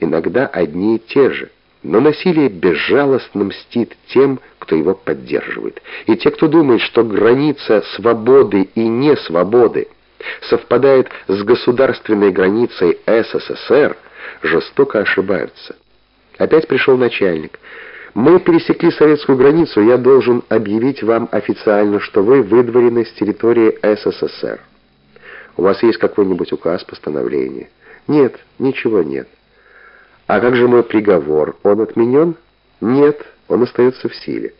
иногда одни и те же. Но насилие безжалостно мстит тем, кто его поддерживает. И те, кто думает, что граница свободы и не свободы совпадает с государственной границей СССР, жестоко ошибаются. Опять пришел начальник. Мы пересекли советскую границу, я должен объявить вам официально, что вы выдворены с территории СССР. У вас есть какой-нибудь указ, постановление? Нет, ничего нет. А как же мой приговор? Он отменен? Нет, он остается в силе.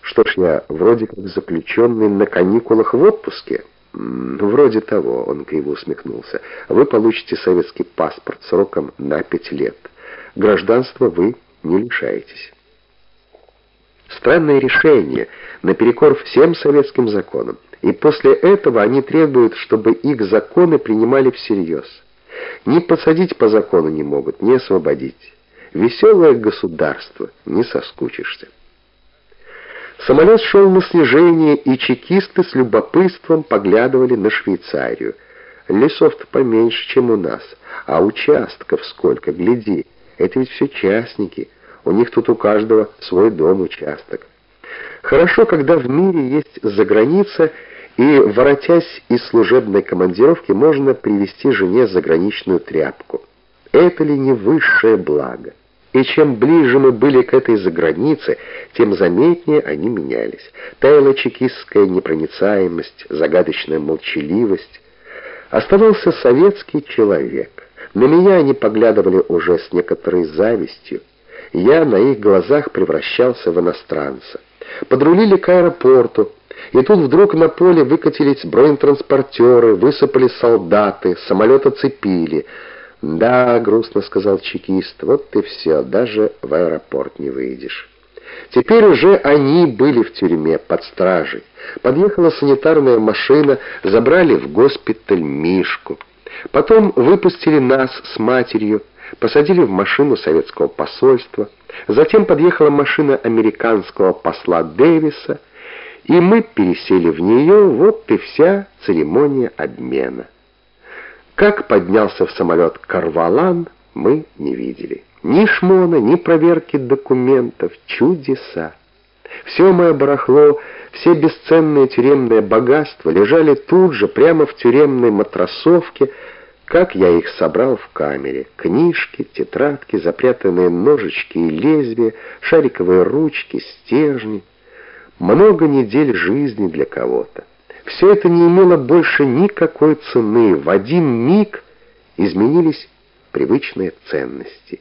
Что ж, я вроде как заключенный на каникулах в отпуске? Вроде того, он криво усмехнулся. Вы получите советский паспорт сроком на пять лет. Гражданства вы не лишаетесь. Странное решение, наперекор всем советским законам. И после этого они требуют, чтобы их законы принимали всерьез. Ни посадить по закону не могут, ни освободить. Веселое государство, не соскучишься. Самолет шел на снижение, и чекисты с любопытством поглядывали на Швейцарию. Лесов-то поменьше, чем у нас, а участков сколько, гляди. Это ведь все частники, у них тут у каждого свой дом-участок. Хорошо, когда в мире есть заграница, и, воротясь из служебной командировки, можно привезти жене заграничную тряпку. Это ли не высшее благо? И чем ближе мы были к этой загранице, тем заметнее они менялись. Таяла чекистская непроницаемость, загадочная молчаливость. Оставался советский человек. На меня они поглядывали уже с некоторой завистью. Я на их глазах превращался в иностранца. Подрулили к аэропорту, и тут вдруг на поле выкатились бронетранспортеры, высыпали солдаты, самолет оцепили — «Да», — грустно сказал чекист, — «вот ты все, даже в аэропорт не выйдешь». Теперь уже они были в тюрьме, под стражей. Подъехала санитарная машина, забрали в госпиталь Мишку. Потом выпустили нас с матерью, посадили в машину советского посольства. Затем подъехала машина американского посла Дэвиса, и мы пересели в нее, вот и вся церемония обмена. Как поднялся в самолет Карвалан, мы не видели. Ни шмона, ни проверки документов. Чудеса. Все мое барахло, все бесценные тюремные богатства лежали тут же, прямо в тюремной матросовке, как я их собрал в камере. Книжки, тетрадки, запрятанные ножички и лезвия, шариковые ручки, стержни. Много недель жизни для кого-то. Все это не имело больше никакой цены. В один миг изменились привычные ценности.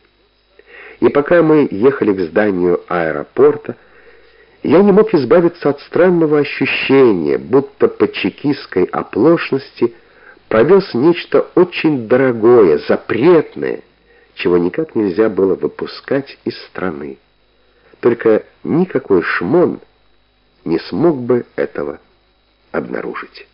И пока мы ехали к зданию аэропорта, я не мог избавиться от странного ощущения, будто по чекистской оплошности провез нечто очень дорогое, запретное, чего никак нельзя было выпускать из страны. Только никакой шмон не смог бы этого обнаружить.